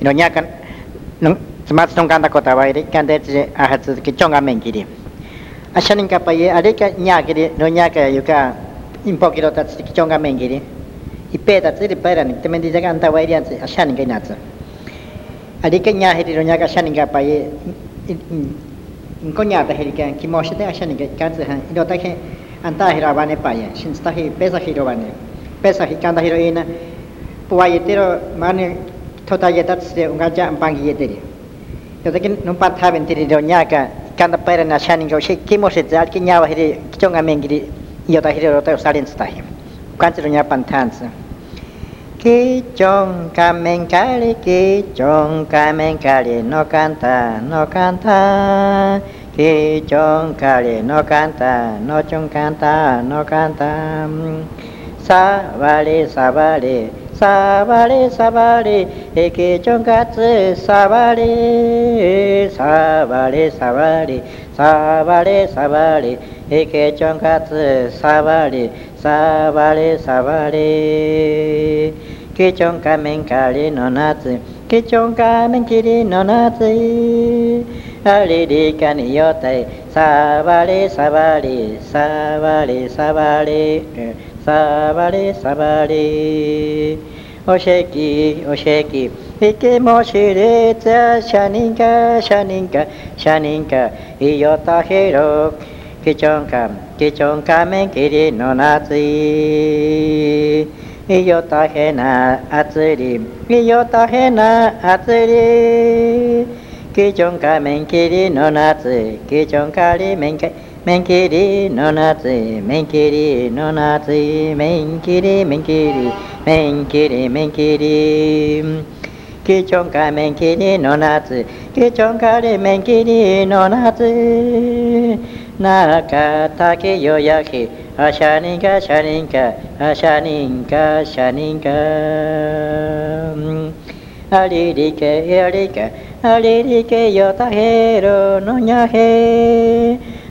Inonya kan nung semat nung kanta kota wa iri kan det a hat ki chonga men kiri. Ashanin ka pa ye ade ka nya kiri nonya ka yuka impo kiro tat ki chonga men kiri. ipetatsi ri pera ni temen di jaga anta wa iri an ashanin ka inatsa. Ade ka nya hiri nonya ka ashanin ka pa ye inko nya ta hiri kan ki moshite ashanin ka kan se han ino ta ke anta hira bane pa ye shin sta hi pesa hiro bane. Pesa hi kanda hiro ina puwa yetero mane thota ye tat se unga cha ampang ye te yo takin num pat ha ben tiri ronya ka kan pa na shani go she ki mo se zal ki nya hiri ki mengiri yo ta hiri ro ta sarin sta hi kan chi ronya pan than sa ki no kanta, no kan ta ki no kanta, no chong kan no kan ta sa sa vale サバレサバレエケチョンカツサバレサバレサバレサバレサバレエケチョンカツサバレサバレサバレケチョンカメンカリの夏。ケチョンカメンキリの夏。アリリカニヨタイサバレサバレサバレサバレサバレサバレおしきおしき。いけもしれつしゃにんかしゃにんかしゃにんかいよたひろきちょんかきちょんかめんきりのなつい。いよたへなあつり。いよたへなあつり。きちょんかめんかりめんかきりのなつきちょんかりめんかめんきりのなつ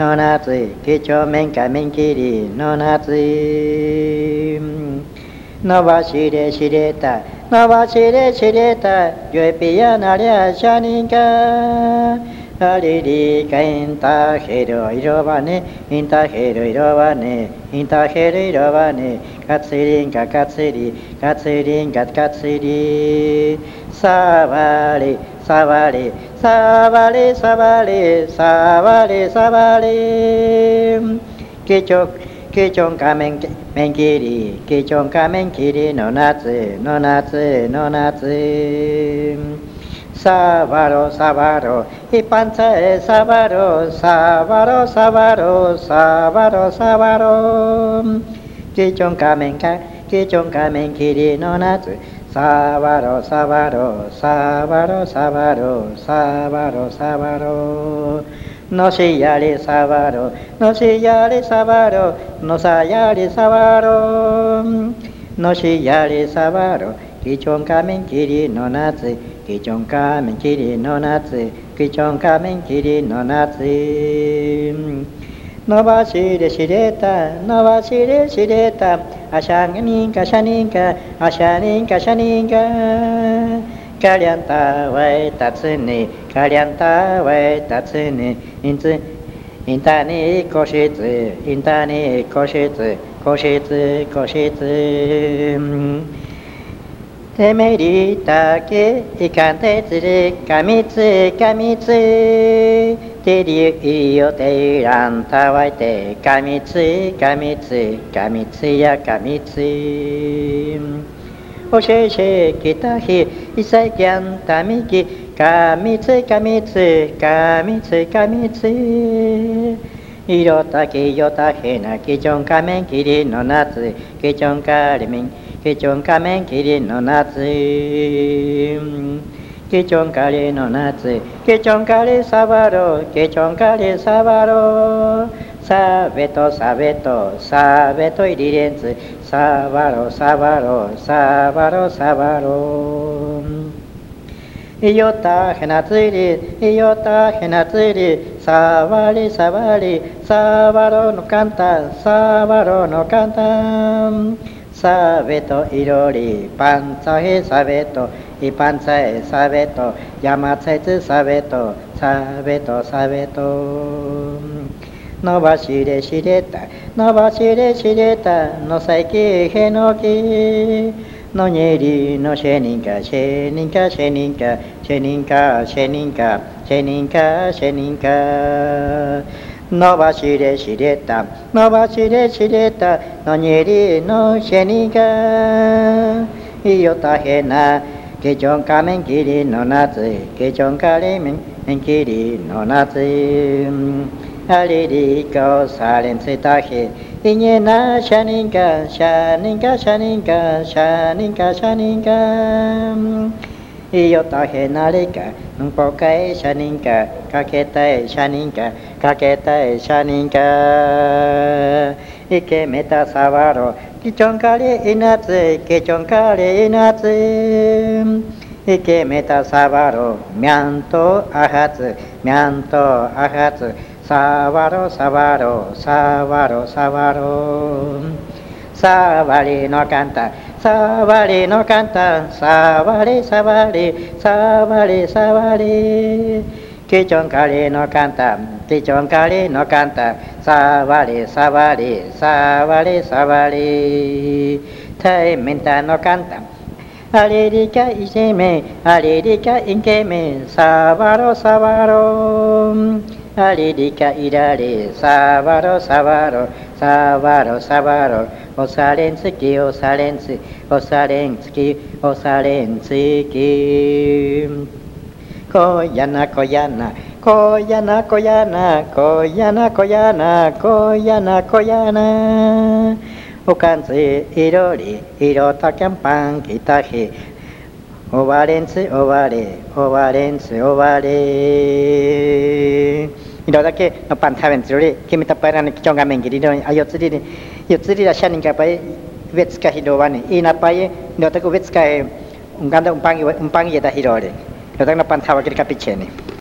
men kiri men kiri ki chonka men kiri no natsu ki chonka re men kiri no natsu nakatake yoyaki ashaninka shaninka ashaninka shaninka aririke aririke aririke yotahero no nyahe no konya tanahe ki chomen ki chong ka men kari no natsu ki chong ka men kiri no natsu pesahya shaninka 触れ触れ触れ触れ触れ貴重貴重仮面面切り貴重仮面切りの夏の夏の夏触ろ触ろ一般性触ろ触ろ触ろ触ろ触ろ貴重仮面か貴重仮面切りの夏サワロサワロサワロサワロサワロサワロのしやりさわろのしやりさわろのさやりさわろのしやりさわろきちょんかみんきりのなつきちょんかみんきりのなつきちょんかみんきりのなつ伸ばしでしれた。伸ばしでしれた。あしゃにんかしゃにんか。あしゃにんかしゃにんか。かりゃんたわいたつに。かりゃんたわいたつに。インツインタに個室インタに個室個室個室てめりたけ。いかんてつりかみつかみつ。てりいよていらんたわいてかみつかみつかみつやかみつおしえしえきたひいさいきゃんたみきかみつかみつかみつかみついろたきよたへなきちょんかめんきりの夏きちょんかりみんきちょんかめんきりの夏ケチョンカレーの夏ケチョンカレーサバロケチョンカレーサバロサベトサベト。サベトイリレンツ。サバロサバロサバロサバロイヨタヘナツイリイヨタヘナツイリサバリサバリ。サバロのかんたサバロのかんたサベトイロリパンツァへさべとイパンツァヘサベトヤマツェツサベトサベトサベト伸ばしれしれた伸ばしれしれたのさいきへのきのにりのシェニンカシェニンカシェニンカシェニンカシェニンカシェニンカシェニンカ伸ばしれしれた伸ばしれしれたのにりのシェニガいよたへなケチョンカメンキリの夏ケチョンカレメンキリの夏アリリコサレンツタヘイニェナシャニンカシャニンカシャニンカシャニンカシャニンカいよたへなりかんぽかいしゃにんかかけたいしゃにんかかけたいしゃにんイケメタサワロ。キチョンカレイナツイケチョンカレイナツイケメタサワロ。ミャントアハツ。ミャントアハツ。サワロサワロ。サワロサワロ。サワリのカンタ。サワリのカンタ。サワリサワリ。サワリサワリ。キチョンカレのカンタ。キチョンカレのカンタ。触れ触れ触れ触れ。対面だの簡単あれりかイケメンあリりかイケメン触ろ触ろあれりかいられ。触ろ触ろ触ろ触ろおされんつきおされんつおされんつきおされんつき。こやなこやな。こやなこやなこやなこやなこやなこやなおかんついろりいろたけんぱんきたひおわれんつおわれおわれんつおわれいろだけのパン食べんつよりきみたぱらにきちょんがめんぎりのあよつりによつりらしゃにんかぱいウェツカヒドワニいなぱいのたくウェツカへ un ganda un pang un pang yeta hirore. Yo tengo pan tawa kiri kapicheni.